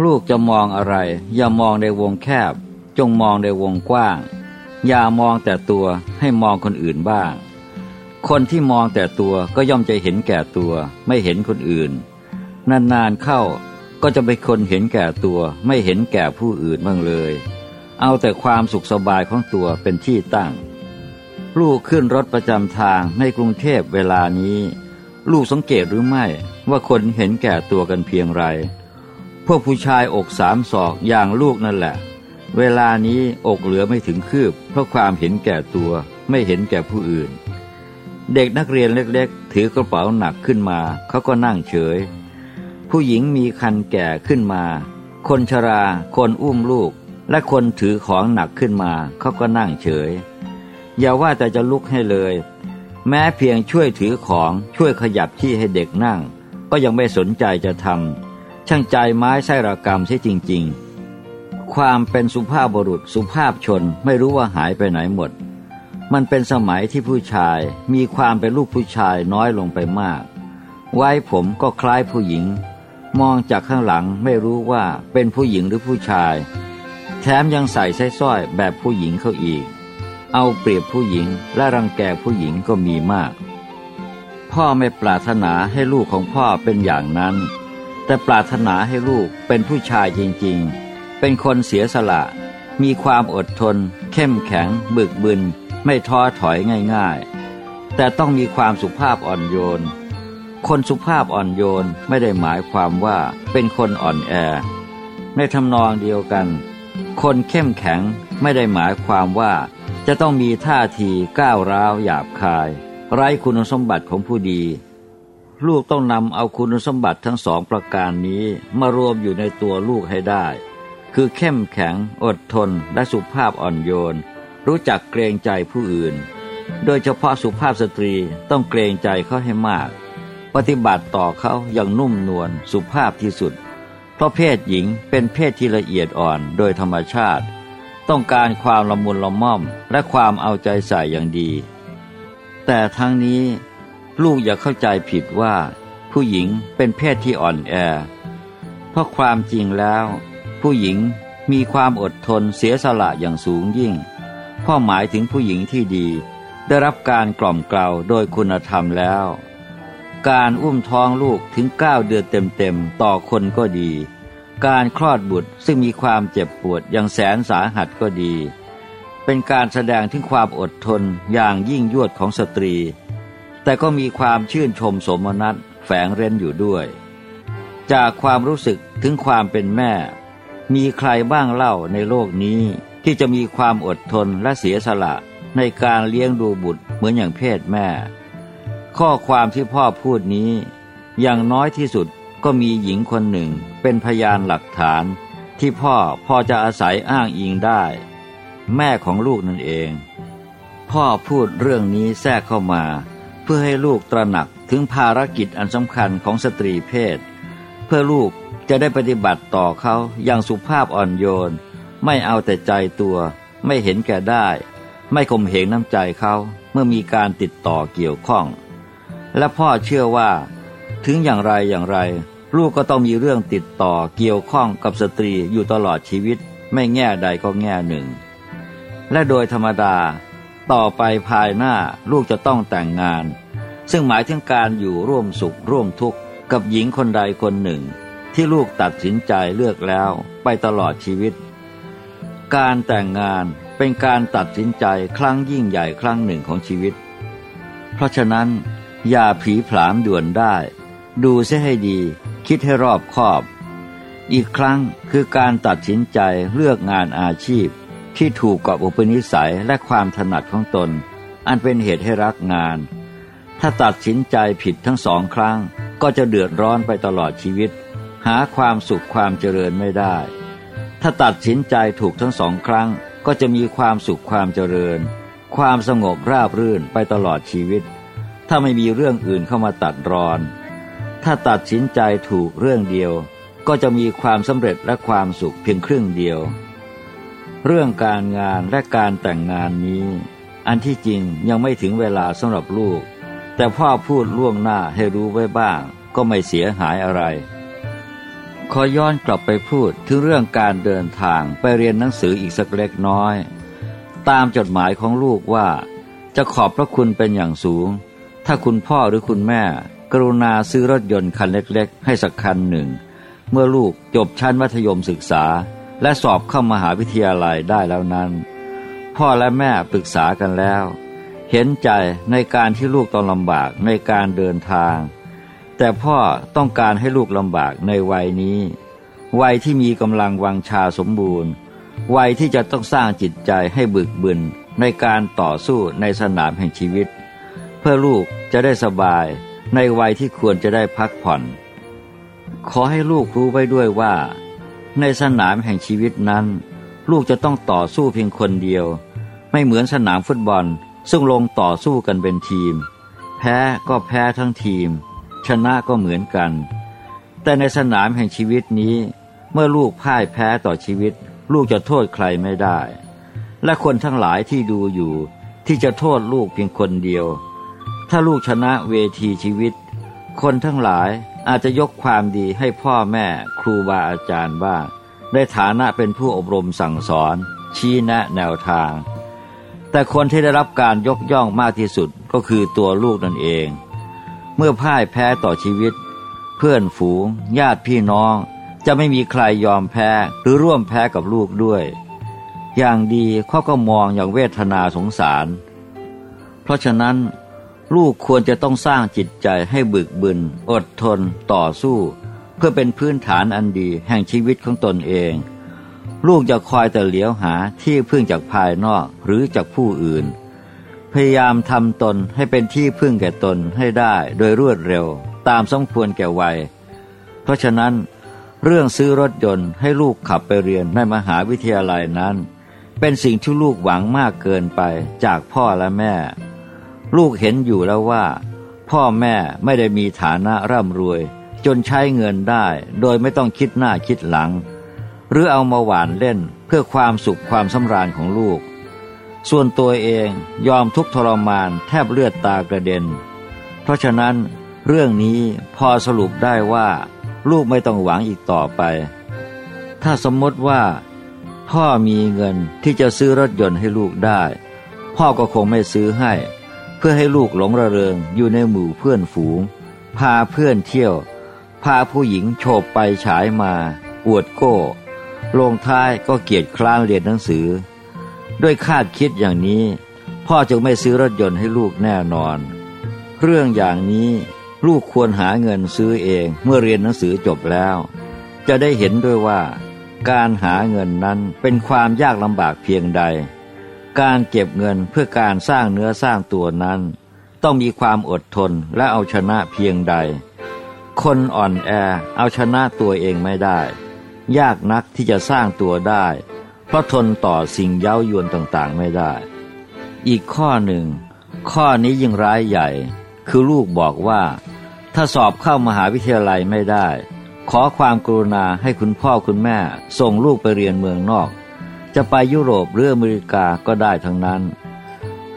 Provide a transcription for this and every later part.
ลูกจะมองอะไร อย่ามองในวงแคบ จงมองในวงกว้าง อย่ามองแต่ตัวให้มองคนอื่นบ้าง คนที่มองแต่ตัวก็ย่อมจะเห็นแก่ตัวไม่เห็นคนอื่น นานๆเข้าก็จะเป็นคนเห็นแก่ตัวไม่เห็นแก่ผู้อื่นบ้างเลย เอาแต่ความสุขสบายของตัวเป็นที่ตั้ง ลูกขึ้นรถประจำทางในกรุงเทพเวลานี้ ลูกสังเกตหรือไม่ว่าคนเห็นแก่ตัวกันเพียงไร พวกผู้ชายอกสามศอกอย่างลูกนั่นแหละ เวลานี้อกเหลือไม่ถึงคืบ เพราะความเห็นแก่ตัวไม่เห็นแก่ผู้อื่น เด็กนักเรียนเล็กๆ ถือกระเป๋าหนักขึ้นมา เขาก็นั่งเฉย ผู้หญิงมีคันแก่ขึ้นมา คนชรา คนอุ้มลูก และคนถือของหนักขึ้นมา เขาก็นั่งเฉย อย่าว่าแต่จะลุกให้เลย แม้เพียงช่วยถือของช่วยขยับที่ให้เด็กนั่ง ก็ยังไม่สนใจจะทำ ช่างใจไม้ไส้ระกรรมใช่จริง ๆ ความเป็นสุภาพบุรุษสุภาพชนไม่รู้ว่าหายไปไหนหมด มันเป็นสมัยที่ผู้ชายมีความเป็นลูกผู้ชายน้อยลงไปมาก ไว้ผมก็คล้ายผู้หญิง มองจากข้างหลังไม่รู้ว่าเป็นผู้หญิงหรือผู้ชาย แถมยังใส่ไส้สร้อยแบบผู้หญิงเขาอีก เอาเปรียบผู้หญิงและรังแกผู้หญิงก็มีมาก พ่อไม่ปรารถนาให้ลูกของพ่อเป็นอย่างนั้น แต่ปรารถนาให้ลูกเป็นผู้ชายจริงๆ เป็นคนเสียสละ มีความอดทน เข้มแข็ง บึกบึน ไม่ท้อถอยง่ายๆ แต่ต้องมีความสุภาพอ่อนโยน คนสุภาพอ่อนโยนไม่ได้หมายความว่าเป็นคนอ่อนแอ ในทำนองเดียวกัน คนเข้มแข็งไม่ได้หมายความว่าจะต้องมีท่าทีก้าวร้าวหยาบคาย ไร้คุณสมบัติของผู้ดี ลูกต้องนำเอาคุณสมบัติทั้งสองประการนี้มารวมอยู่ในตัวลูกให้ได้ คือเข้มแข็ง อดทน และสุภาพอ่อนโยน รู้จักเกรงใจผู้อื่น โดยเฉพาะสุภาพสตรีต้องเกรงใจเขาให้มาก ปฏิบัติต่อเขาอย่างนุ่มนวลสุภาพที่สุด เพราะเพศหญิงเป็นเพศที่ละเอียดอ่อนโดยธรรมชาติ ต้องการความละมุนละม่อมและความเอาใจใส่อย่างดี แต่ทั้งนี้ ลูกอย่าเข้าใจผิดว่า ผู้หญิงเป็นเพศที่อ่อนแอ เพราะความจริงแล้ว ผู้หญิงมีความอดทนเสียสละอย่างสูงยิ่งพ่อหมายถึงผู้หญิงที่ดี ได้รับการกล่อมเกลาโดยคุณธรรมแล้ว การอุ้มท้องลูกถึงเก้าเดือนเต็มๆต่อคนก็ดี การคลอดบุตรซึ่งมีความเจ็บปวดอย่างแสนสาหัสก็ดี เป็นการแสดงถึงความอดทนอย่างยิ่งยวดของสตรี แต่ก็มีความชื่นชมสมนัตแฝงเร้นอยู่ด้วย จากความรู้สึกถึงความเป็นแม่ มีใครบ้างเล่าในโลกนี้ ที่จะมีความอดทนและเสียสละในการเลี้ยงดูบุตรเหมือนอย่างเพศแม่ ข้อความที่พ่อพูดนี้ อย่างน้อยที่สุดก็มีหญิงคนหนึ่งเป็นพยานหลักฐานที่พ่อพอจะอาศัยอ้างอิงได้ แม่ของลูกนั่นเอง พ่อพูดเรื่องนี้แทรกเข้ามา พื่อให้ลูกตระหนักถึงภารกิจอันสำคัญของสตรีเพศ เพื่อลูกจะได้ปฏิบัติต่อเขาอย่างสุภาพอ่อนโยน ไม่เอาแต่ใจตัว ไม่เห็นแก่ได้ ไม่ข่มเหงน้ำใจเขาเมื่อมีการติดต่อเกี่ยวข้อง และพ่อเชื่อว่า ถึงอย่างไรอย่างไร ลูกก็ต้องมีเรื่องติดต่อเกี่ยวข้องกับสตรีอยู่ตลอดชีวิต ไม่แง่ใดก็แง่หนึ่ง และโดยธรรมดา ต่อไปภายหน้าลูกจะต้องแต่งงาน ซึ่งหมายถึงการอยู่ร่วมสุขร่วมทุกข์กับหญิงคนใดคนหนึ่ง ที่ลูกตัดสินใจเลือกแล้วไปตลอดชีวิต การแต่งงานเป็นการตัดสินใจครั้งยิ่งใหญ่ครั้งหนึ่งของชีวิต เพราะฉะนั้น อย่าผีผลามด่วนได้ ดูเสียให้ดี คิดให้รอบคอบ อีกครั้งคือการตัดสินใจเลือกงานอาชีพ ที่ถูกกับอุปนิสัยและความถนัดของตน อันเป็นเหตุให้รักงาน ถ้าตัดสินใจผิดทั้งสองครั้ง ก็จะเดือดร้อนไปตลอดชีวิต หาความสุขความเจริญไม่ได้ ถ้าตัดสินใจถูกทั้งสองครั้ง ก็จะมีความสุขความเจริญ ความสงบราบรื่นไปตลอดชีวิต ถ้าไม่มีเรื่องอื่นเข้ามาตัดรอน ถ้าตัดสินใจถูกเรื่องเดียว ก็จะมีความสำเร็จและความสุขเพียงครึ่งเดียว เรื่องการงานและการแต่งงานนี้ อันที่จริงยังไม่ถึงเวลาสำหรับลูก แต่พ่อพูดล่วงหน้าให้รู้ไว้บ้าง ก็ไม่เสียหายอะไร ขอย้อนกลับไปพูดถึงเรื่องการเดินทางไปเรียนหนังสืออีกสักเล็กน้อย ตามจดหมายของลูกว่า จะขอบพระคุณเป็นอย่างสูง ถ้าคุณพ่อหรือคุณแม่ กรุณาซื้อรถยนต์คันเล็กๆ ให้สักคันหนึ่ง เมื่อลูกจบชั้นมัธยมศึกษา และสอบเข้ามหาวิทยาลัยได้แล้วนั้น พ่อและแม่ปรึกษากันแล้ว เห็นใจในการที่ลูกต้องลำบากในการเดินทาง แต่พ่อต้องการให้ลูกลำบากในวัยนี้ วัยที่มีกำลังวังชาสมบูรณ์ วัยที่จะต้องสร้างจิตใจให้บึกบึนในการต่อสู้ในสนามแห่งชีวิต เพื่อลูกจะได้สบายในวัยที่ควรจะได้พักผ่อน ขอให้ลูกรู้ไว้ด้วยว่า ในสนามแห่งชีวิตนั้น ลูกจะต้องต่อสู้เพียงคนเดียว ไม่เหมือนสนามฟุตบอล ซึ่งลงต่อสู้กันเป็นทีม แพ้ก็แพ้ทั้งทีม ชนะก็เหมือนกัน แต่ในสนามแห่งชีวิตนี้ เมื่อลูกพ่ายแพ้ต่อชีวิต ลูกจะโทษใครไม่ได้ และคนทั้งหลายที่ดูอยู่ที่จะโทษลูกเพียงคนเดียว ถ้าลูกชนะเวทีชีวิต คนทั้งหลายอาจจะยกความดีให้พ่อแม่ครูบาอาจารย์บ้างในฐานะเป็นผู้อบรมสั่งสอน ชี้แนะแนวทาง แต่คนที่ได้รับการยกย่องมากที่สุดก็คือตัวลูกนั่นเอง เมื่อพ่ายแพ้ต่อชีวิต เพื่อนฝูง ญาติพี่น้อง จะไม่มีใครยอมแพ้หรือร่วมแพ้กับลูกด้วย อย่างดีเขาก็มองอย่างเวทนาสงสาร เพราะฉะนั้น ลูกควรจะต้องสร้างจิตใจให้บึกบึน อดทน ต่อสู้ เพื่อเป็นพื้นฐานอันดีแห่งชีวิตของตนเอง ลูกจะคอยแต่เหลียวหาที่พึ่งจากภายนอกหรือจากผู้อื่น พยายามทำตนให้เป็นที่พึ่งแก่ตนให้ได้โดยรวดเร็ว ตามสมควรแก่วัย เพราะฉะนั้นเรื่องซื้อรถยนต์ให้ลูกขับไปเรียนในมหาวิทยาลัยนั้น เป็นสิ่งที่ลูกหวังมากเกินไปจากพ่อและแม่ ลูกเห็นอยู่แล้วว่า พ่อแม่ไม่ได้มีฐานะร่ำรวย จนใช้เงินได้ โดยไม่ต้องคิดหน้าคิดหลัง หรือเอามาหวานเล่นเพื่อความสุขความสำราญของลูก ส่วนตัวเองยอมทุกทรมานแทบเลือดตากระเด็น เพราะฉะนั้นเรื่องนี้พอสรุปได้ว่า ลูกไม่ต้องหวังอีกต่อไป ถ้าสมมติว่า พ่อมีเงินที่จะซื้อรถยนต์ให้ลูกได้ พ่อก็คงไม่ซื้อให้ เพื่อให้ลูกหลงระเริงอยู่ในหมู่เพื่อนฝูง พาเพื่อนเที่ยว พาผู้หญิงโฉบไปฉายมา อวดโก้ ลงท้ายก็เกียจคร้านเรียนหนังสือ ด้วยคาดคิดอย่างนี้ พ่อจึงไม่ซื้อรถยนต์ให้ลูกแน่นอน เรื่องอย่างนี้ลูกควรหาเงินซื้อเองเมื่อเรียนหนังสือจบแล้ว จะได้เห็นด้วยว่า การหาเงินนั้นเป็นความยากลำบากเพียงใด การเก็บเงินเพื่อการสร้างเนื้อสร้างตัวนั้น ต้องมีความอดทนและเอาชนะเพียงใด คนอ่อนแอเอาชนะตัวเองไม่ได้ ยากนักที่จะสร้างตัวได้ เพราะทนต่อสิ่งเย้ายวนต่างๆไม่ได้ อีกข้อหนึ่ง ข้อนี้ยิ่งร้ายใหญ่ คือลูกบอกว่า ถ้าสอบเข้ามหาวิทยาลัยไม่ได้ ขอความกรุณาให้คุณพ่อคุณแม่ ส่งลูกไปเรียนเมืองนอก จะไปยุโรปหรืออเมริกาก็ได้ทั้งนั้น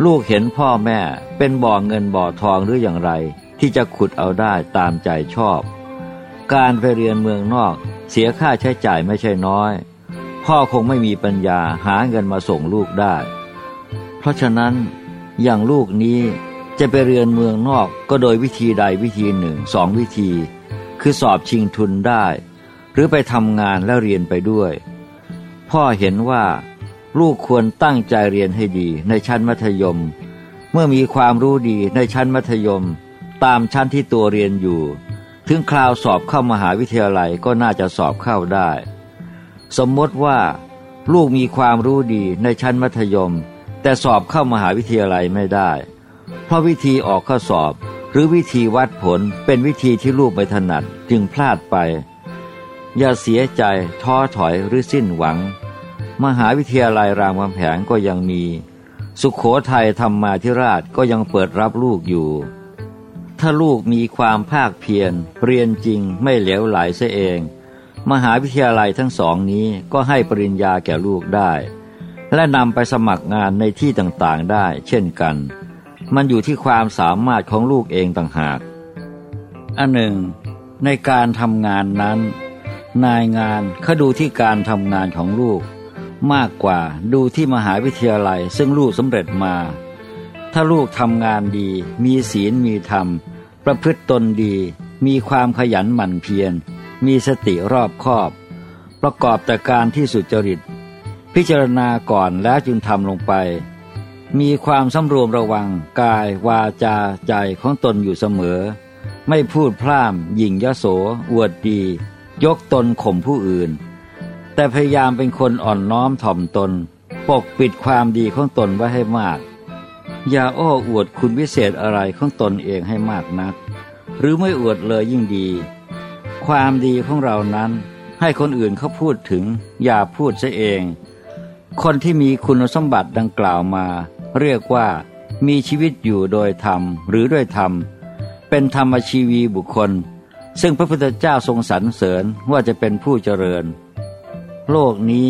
ลูกเห็นพ่อแม่เป็นบ่อเงินบ่อทองหรืออย่างไร ที่จะขุดเอาได้ตามใจชอบ การไปเรียนเมืองนอก เสียค่าใช้จ่ายไม่ใช่น้อย พ่อคงไม่มีปัญญาหาเงินมาส่งลูกได้ เพราะฉะนั้นอย่างลูกนี้จะไปเรียนเมืองนอกก็โดยวิธีใดวิธีหนึ่งสองวิธี คือสอบชิงทุนได้ หรือไปทำงานแล้วเรียนไปด้วย พ่อเห็นว่าลูกควรตั้งใจเรียนให้ดีในชั้นมัธยม เมื่อมีความรู้ดีในชั้นมัธยม ตามชั้นที่ตัวเรียนอยู่ ถึงคราวสอบเข้ามหาวิทยาลัยก็น่าจะสอบเข้าได้ สมมติว่า ลูกมีความรู้ดีในชั้นมัธยม แต่สอบเข้ามหาวิทยาลัยไม่ได้ เพราะวิธีออกข้อสอบหรือวิธีวัดผลเป็นวิธีที่ลูกไม่ถนัดจึงพลาดไป อย่าเสียใจท้อถอยหรือสิ้นหวัง มหาวิทยาลัยรามคำแหงก็ยังมี สุขโขทัยธรรมาธิราชก็ยังเปิดรับลูกอยู่ ถ้าลูกมีความภาคเพียรเรียนจริงไม่เหลวไหลเสียเอง มหาวิทยาลัยทั้งสองนี้ก็ให้ปริญญาแก่ลูกได้ และนำไปสมัครงานในที่ต่างๆได้ เช่นกัน มันอยู่ที่ความสามารถของลูกเองต่างหากอันหนึ่ง ในการทำงานนั้น นายงานเขาดูที่การทำงานของลูก มากกว่าดูที่มหาวิทยาลัยซึ่งลูกสำเร็จมา ถ้าลูกทำงานดี มีศีลมีธรรม ประพฤติตนดี มีความขยันหมั่นเพียร มีสติรอบคอบ ประกอบแต่การที่สุจริต พิจารณาก่อนแล้วจึงทำลงไป มีความสำรวมระวังกายวาจาใจของตนอยู่เสมอ ไม่พูดพร่ำหยิ่งยโส อวดดี ยกตนข่มผู้อื่น แต่พยายามเป็นคนอ่อนน้อมถ่อมตน ปกปิดความดีของตนไว้ให้มาก อย่าอ้ออวดคุณวิเศษอะไรของตนเองให้มากนัก หรือไม่อวดเลยยิ่งดี ความดีของเรานั้น ให้คนอื่นเขาพูดถึง อย่าพูดซะเอง คนที่มีคุณสมบัติดังกล่าวมา เรียกว่ามีชีวิตอยู่โดยธรรมหรือด้วยธรรม เป็นธรรมชีวีบุคคล ซึ่งพระพุทธเจ้าทรงสรรเสริญว่าจะเป็นผู้เจริญ โลกนี้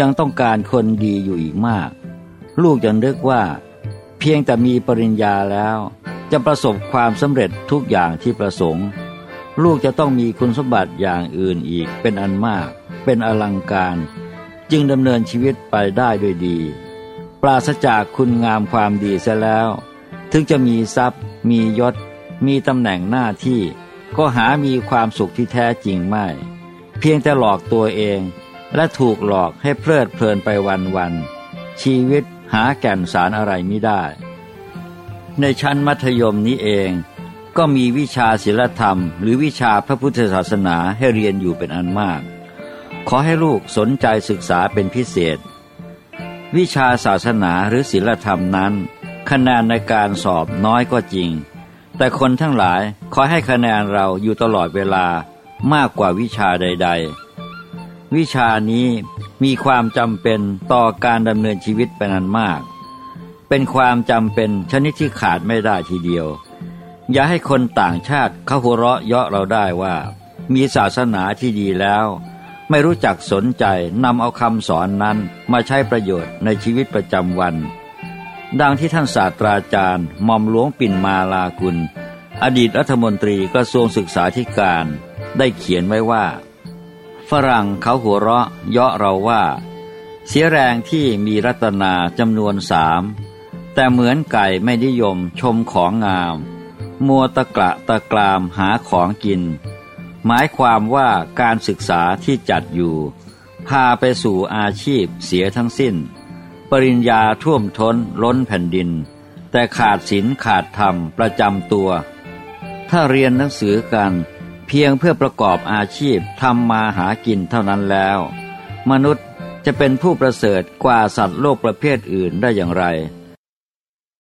ยังต้องการคนดีอยู่อีกมาก ลูกยังนึกว่า เพียงแต่มีปริญญาแล้ว จะประสบความสำเร็จทุกอย่างที่ประสงค์ ลูกจะต้องมีคุณสมบัติอย่างอื่นอีกเป็นอันมาก เป็นอลังการ จึงดำเนินชีวิตไปได้ด้วยดี ปราศจากคุณงามความดีเสียแล้ว ถึงจะมีทรัพย์ มียศ มีตำแหน่งหน้าที่ ก็หามีความสุขที่แท้จริงไม่ เพียงแต่หลอกตัวเองและถูกหลอกให้เพลิดเพลินไปวันวันชีวิต หาแก่นสารอะไรไม่ได้ ในชั้นมัธยมนี้เองก็มีวิชาศิลธรรม หรือวิชาพระพุทธศาสนาให้เรียนอยู่เป็นอันมาก ขอให้ลูกสนใจศึกษาเป็นพิเศษ วิชาศาสนาหรือศิลธรรมนั้น คะแนนในการสอบน้อยก็จริง แต่คนทั้งหลายขอให้คะแนนเราอยู่ตลอดเวลามากกว่าวิชาใด ๆ วิชานี้ มีความจำเป็นต่อการดำเนินชีวิตเป็นอันมาก เป็นความจำเป็นชนิดที่ขาดไม่ได้ทีเดียว อย่าให้คนต่างชาติเขาหัวเราะเยาะเราได้ว่า มีศาสนาที่ดีแล้ว ไม่รู้จักสนใจนำเอาคำสอนนั้นมาใช้ประโยชน์ในชีวิตประจำวัน ดังที่ท่านศาสตราจารย์มอมหลวงปิ่นมาลากุล อดีตรัฐมนตรีกระทรวงศึกษาธิการ ได้เขียนไว้ว่า ฝรั่งเขาหัวเราะ เยาะเราว่า เสียแรงที่มีรัตนาจำนวนสาม แต่เหมือนไก่ไม่นิยมชมของงาม มัวตะกะตะกรามหาของกิน หมายความว่าการศึกษาที่จัดอยู่ พาไปสู่อาชีพเสียทั้งสิ้น ปริญญาท่วมท้นล้นแผ่นดิน แต่ขาดศีลขาดธรรมประจำตัว ถ้าเรียนหนังสือกัน เพียงเพื่อประกอบอาชีพทำมาหากินเท่านั้นแล้ว มนุษย์จะเป็นผู้ประเสริฐกว่าสัตว์โลกประเภทอื่นได้อย่างไร